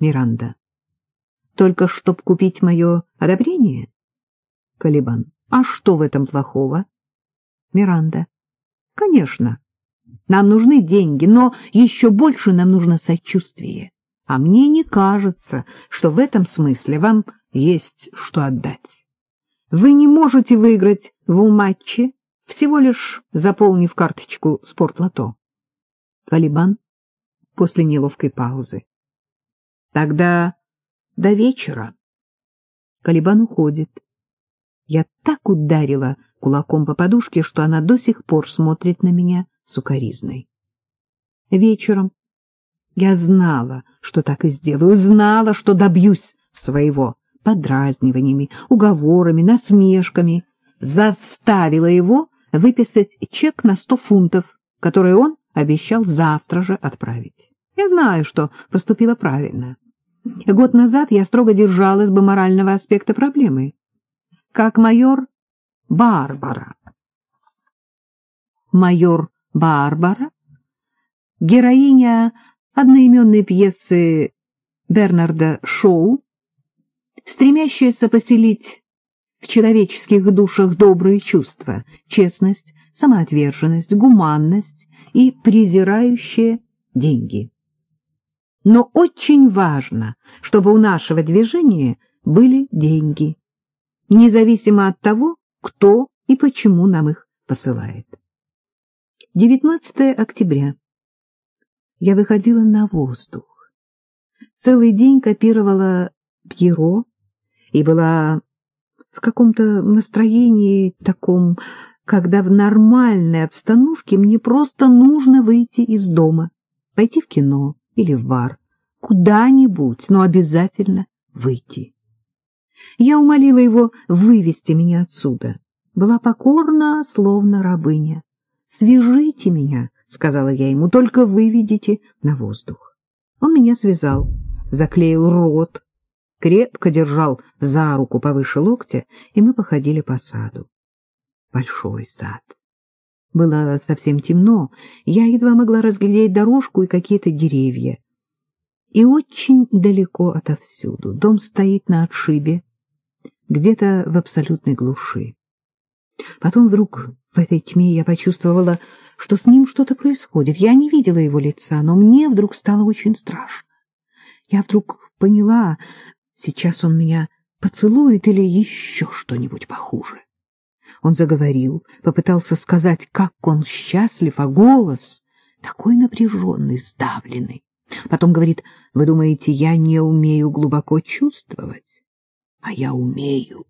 Миранда. Только чтоб купить мое одобрение? Калибан. А что в этом плохого? Миранда. Конечно. Нам нужны деньги, но еще больше нам нужно сочувствие. А мне не кажется, что в этом смысле вам есть что отдать. Вы не можете выиграть в матче, всего лишь заполнив карточку спортлото. Калибан после неловкой паузы. Тогда до вечера. Калибан уходит. Я так ударила кулаком по подушке, что она до сих пор смотрит на меня сукоризной. Вечером я знала, что так и сделаю, знала, что добьюсь своего подразниваниями, уговорами, насмешками, заставила его выписать чек на сто фунтов, который он обещал завтра же отправить. Я знаю, что поступила правильно. Год назад я строго держалась бы морального аспекта проблемы. Как майор Барбара. Майор Барбара, героиня одноименной пьесы Бернарда Шоу, стремящаяся поселить в человеческих душах добрые чувства, честность, самоотверженность, гуманность и презирающие деньги. Но очень важно, чтобы у нашего движения были деньги, независимо от того, кто и почему нам их посылает. 19 октября. Я выходила на воздух. Целый день копировала Пьеро и была в каком-то настроении таком, когда в нормальной обстановке мне просто нужно выйти из дома, пойти в кино или в бар, куда-нибудь, но обязательно выйти. Я умолила его вывести меня отсюда. Была покорна, словно рабыня. «Свяжите меня», — сказала я ему, — «только выведите на воздух». Он меня связал, заклеил рот, крепко держал за руку повыше локтя, и мы походили по саду. Большой сад. Было совсем темно, я едва могла разглядеть дорожку и какие-то деревья. И очень далеко отовсюду. Дом стоит на отшибе, где-то в абсолютной глуши. Потом вдруг в этой тьме я почувствовала, что с ним что-то происходит. Я не видела его лица, но мне вдруг стало очень страшно. Я вдруг поняла, Сейчас он меня поцелует или еще что-нибудь похуже. Он заговорил, попытался сказать, как он счастлив, а голос такой напряженный, сдавленный. Потом говорит, вы думаете, я не умею глубоко чувствовать? А я умею.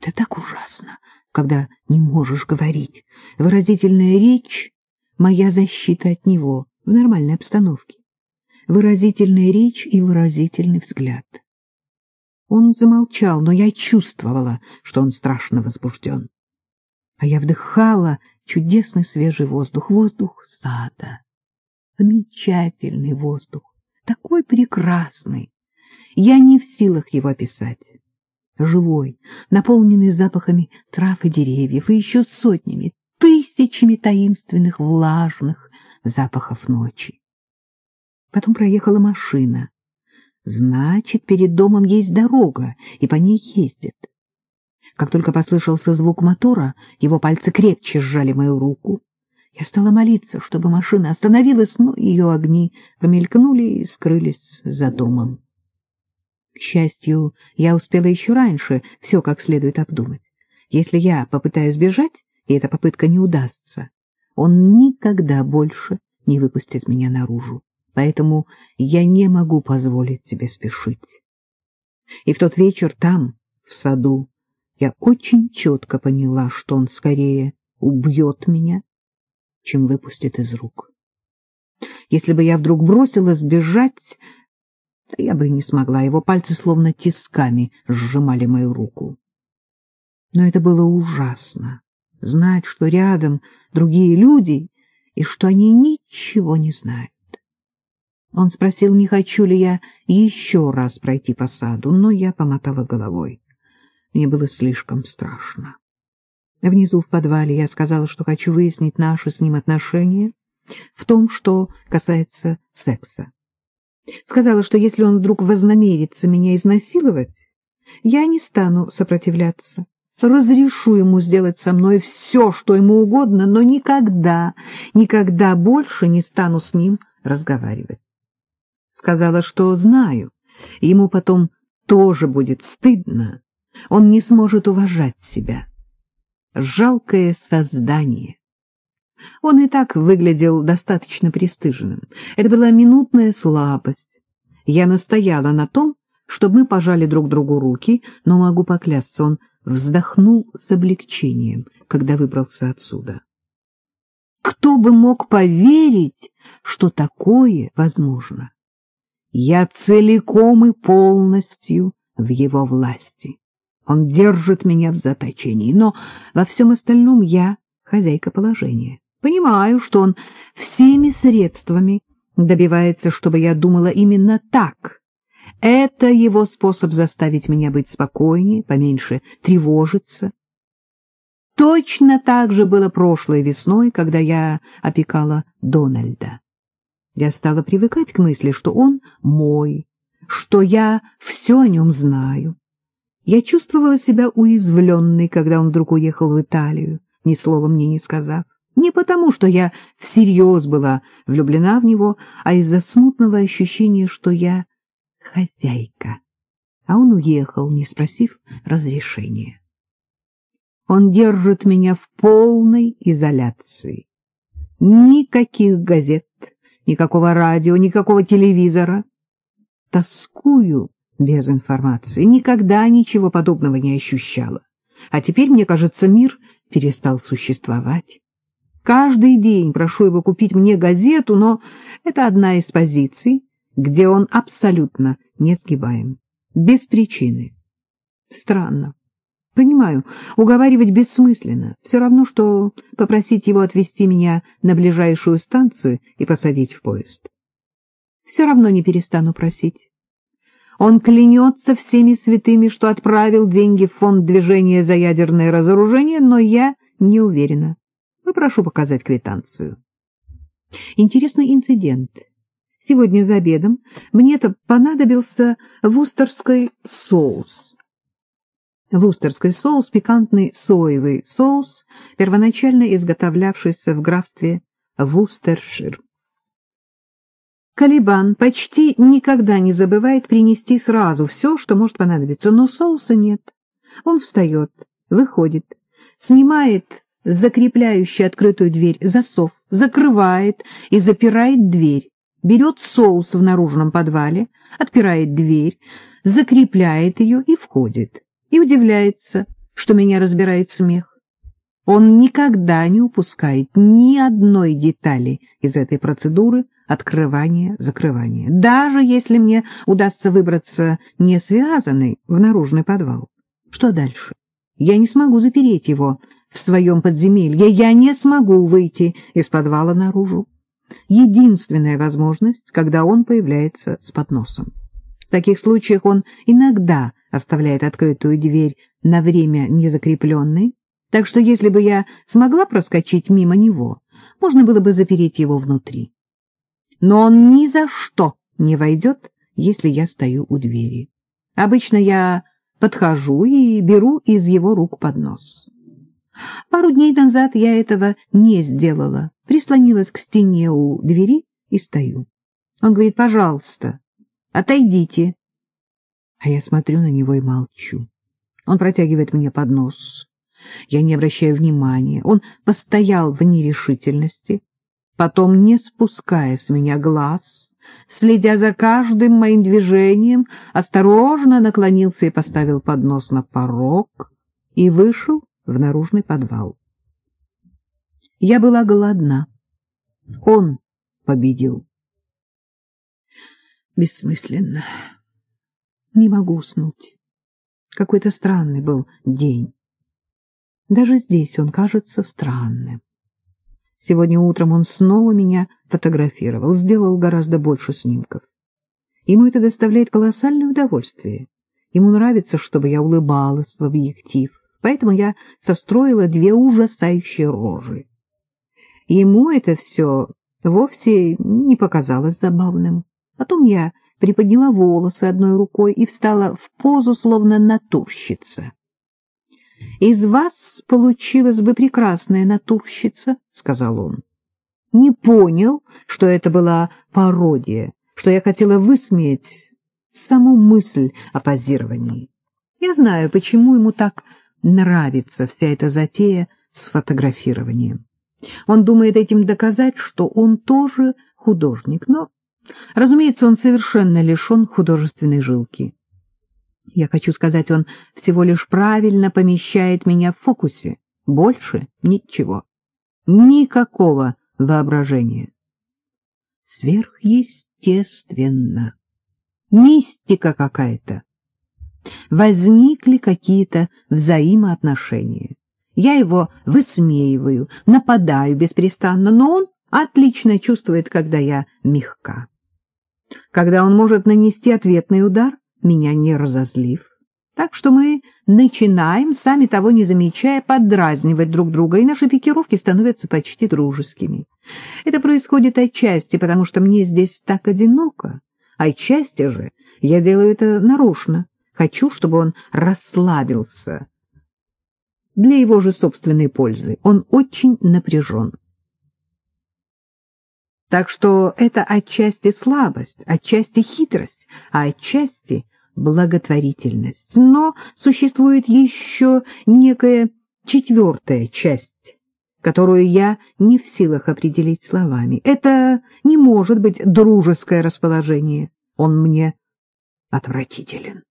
Это так ужасно, когда не можешь говорить. Выразительная речь — моя защита от него в нормальной обстановке выразительная речь и выразительный взгляд. Он замолчал, но я чувствовала, что он страшно возбужден. А я вдыхала чудесный свежий воздух, воздух сада. Замечательный воздух, такой прекрасный. Я не в силах его описать. Живой, наполненный запахами трав и деревьев, и еще сотнями, тысячами таинственных влажных запахов ночи. Потом проехала машина. Значит, перед домом есть дорога, и по ней ездят. Как только послышался звук мотора, его пальцы крепче сжали мою руку. Я стала молиться, чтобы машина остановилась, но ее огни промелькнули и скрылись за домом. К счастью, я успела еще раньше все как следует обдумать. Если я попытаюсь бежать, и эта попытка не удастся, он никогда больше не выпустит меня наружу поэтому я не могу позволить себе спешить. И в тот вечер там, в саду, я очень четко поняла, что он скорее убьет меня, чем выпустит из рук. Если бы я вдруг бросилась бежать, я бы не смогла, его пальцы словно тисками сжимали мою руку. Но это было ужасно, знать, что рядом другие люди и что они ничего не знают. Он спросил, не хочу ли я еще раз пройти по саду, но я помотала головой. Мне было слишком страшно. Внизу в подвале я сказала, что хочу выяснить наши с ним отношения в том, что касается секса. Сказала, что если он вдруг вознамерится меня изнасиловать, я не стану сопротивляться. Разрешу ему сделать со мной все, что ему угодно, но никогда, никогда больше не стану с ним разговаривать. Сказала, что знаю, ему потом тоже будет стыдно, он не сможет уважать себя. Жалкое создание. Он и так выглядел достаточно пристыженным. Это была минутная слабость. Я настояла на том, чтобы мы пожали друг другу руки, но могу поклясться, он вздохнул с облегчением, когда выбрался отсюда. Кто бы мог поверить, что такое возможно? Я целиком и полностью в его власти. Он держит меня в заточении, но во всем остальном я хозяйка положения. Понимаю, что он всеми средствами добивается, чтобы я думала именно так. Это его способ заставить меня быть спокойнее, поменьше тревожиться. Точно так же было прошлой весной, когда я опекала Дональда. Я стала привыкать к мысли, что он мой, что я все о нем знаю. Я чувствовала себя уязвленной, когда он вдруг уехал в Италию, ни слова мне не сказав. Не потому, что я всерьез была влюблена в него, а из-за смутного ощущения, что я хозяйка. А он уехал, не спросив разрешения. Он держит меня в полной изоляции. Никаких газет, никакого радио, никакого телевизора. Тоскую без информации, никогда ничего подобного не ощущала. А теперь, мне кажется, мир перестал существовать. Каждый день прошу его купить мне газету, но это одна из позиций, где он абсолютно не сгибаем. Без причины. Странно. Понимаю, уговаривать бессмысленно. Все равно, что попросить его отвезти меня на ближайшую станцию и посадить в поезд. Все равно не перестану просить. Он клянется всеми святыми, что отправил деньги в фонд движения за ядерное разоружение, но я не уверена. Попрошу показать квитанцию. Интересный инцидент. Сегодня за обедом мне-то понадобился вустерский соус. Вустерский соус — пикантный соевый соус, первоначально изготовлявшийся в графстве Вустершир. Калибан почти никогда не забывает принести сразу все, что может понадобиться, но соуса нет. Он встает, выходит, снимает закрепляющий открытую дверь засов, закрывает и запирает дверь, берет соус в наружном подвале, отпирает дверь, закрепляет ее и входит. И удивляется, что меня разбирает смех. Он никогда не упускает ни одной детали из этой процедуры открывания-закрывания, даже если мне удастся выбраться не связанный в наружный подвал. Что дальше? Я не смогу запереть его в своем подземелье, я не смогу выйти из подвала наружу. Единственная возможность, когда он появляется с подносом. В таких случаях он иногда оставляет открытую дверь на время незакрепленной, так что если бы я смогла проскочить мимо него, можно было бы запереть его внутри. Но он ни за что не войдет, если я стою у двери. Обычно я подхожу и беру из его рук поднос. Пару дней назад я этого не сделала, прислонилась к стене у двери и стою. Он говорит, пожалуйста, отойдите. А я смотрю на него и молчу. Он протягивает мне поднос. Я не обращаю внимания. Он постоял в нерешительности, потом, не спуская с меня глаз, следя за каждым моим движением, осторожно наклонился и поставил поднос на порог и вышел в наружный подвал. Я была голодна. Он победил. Бессмысленно. Не могу уснуть. Какой-то странный был день. Даже здесь он кажется странным. Сегодня утром он снова меня фотографировал, сделал гораздо больше снимков. Ему это доставляет колоссальное удовольствие. Ему нравится, чтобы я улыбалась в объектив поэтому я состроила две ужасающие рожи. Ему это все вовсе не показалось забавным. Потом я приподняла волосы одной рукой и встала в позу, словно натурщица. — Из вас получилась бы прекрасная натурщица, — сказал он. Не понял, что это была пародия, что я хотела высмеять саму мысль о позировании. Я знаю, почему ему так нравится вся эта затея с фотографированием. Он думает этим доказать, что он тоже художник, но, разумеется, он совершенно лишен художественной жилки. Я хочу сказать, он всего лишь правильно помещает меня в фокусе. Больше ничего. Никакого воображения. Сверхъестественно. Мистика какая-то. Возникли какие-то взаимоотношения. Я его высмеиваю, нападаю беспрестанно, но он отлично чувствует, когда я мягка. Когда он может нанести ответный удар, меня не разозлив. Так что мы начинаем, сами того не замечая, поддразнивать друг друга, и наши пикировки становятся почти дружескими. Это происходит отчасти, потому что мне здесь так одиноко, отчасти же я делаю это нарочно. Хочу, чтобы он расслабился. Для его же собственной пользы. Он очень напряжен. Так что это отчасти слабость, отчасти хитрость, а отчасти благотворительность. Но существует еще некая четвертая часть, которую я не в силах определить словами. Это не может быть дружеское расположение. Он мне отвратителен.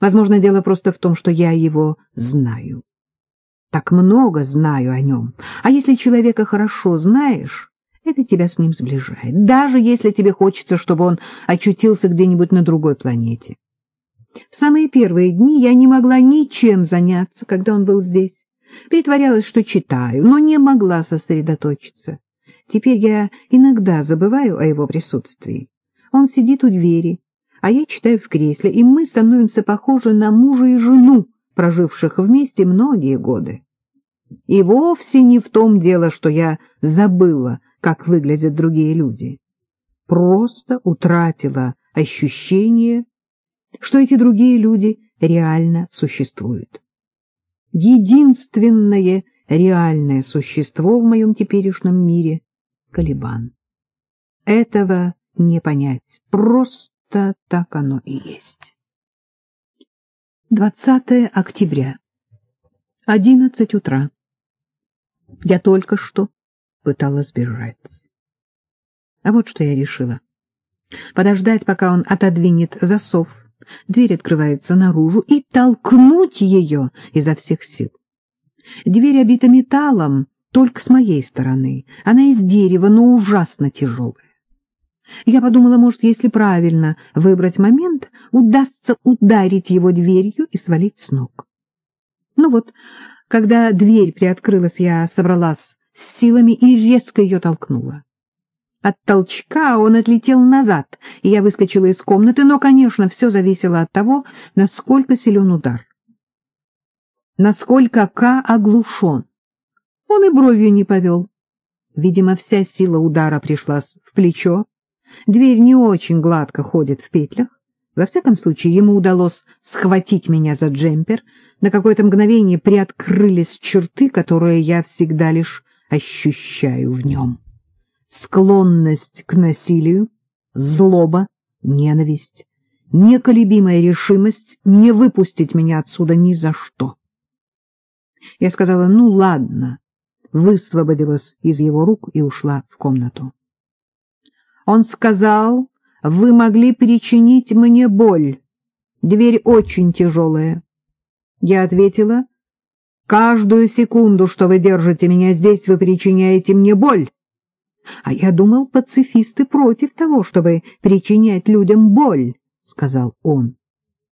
Возможно, дело просто в том, что я его знаю. Так много знаю о нем. А если человека хорошо знаешь, это тебя с ним сближает, даже если тебе хочется, чтобы он очутился где-нибудь на другой планете. В самые первые дни я не могла ничем заняться, когда он был здесь. Притворялась, что читаю, но не могла сосредоточиться. Теперь я иногда забываю о его присутствии. Он сидит у двери, а я читаю в кресле, и мы становимся похожи на мужа и жену, проживших вместе многие годы. И вовсе не в том дело, что я забыла, как выглядят другие люди. Просто утратила ощущение, что эти другие люди реально существуют. Единственное реальное существо в моем теперешнем мире — Калибан. Этого не понять, просто так оно и есть. 20 октября. 11 утра. Я только что пыталась бежать. А вот что я решила. Подождать, пока он отодвинет засов, дверь открывается наружу, и толкнуть ее изо всех сил. Дверь обита металлом только с моей стороны. Она из дерева, но ужасно тяжелая. Я подумала, может, если правильно выбрать момент, удастся ударить его дверью и свалить с ног. Ну вот, когда дверь приоткрылась, я собралась с силами и резко ее толкнула. От толчка он отлетел назад, и я выскочила из комнаты, но, конечно, все зависело от того, насколько силен удар. Насколько К оглушен. Он и бровью не повел. Видимо, вся сила удара пришлась в плечо. Дверь не очень гладко ходит в петлях. Во всяком случае, ему удалось схватить меня за джемпер. На какое-то мгновение приоткрылись черты, которые я всегда лишь ощущаю в нем склонность к насилию, злоба, ненависть, неколебимая решимость не выпустить меня отсюда ни за что. Я сказала, ну ладно, высвободилась из его рук и ушла в комнату. Он сказал, вы могли причинить мне боль. Дверь очень тяжелая. Я ответила, каждую секунду, что вы держите меня здесь, вы причиняете мне боль. А я думал, пацифисты против того, чтобы причинять людям боль, — сказал он.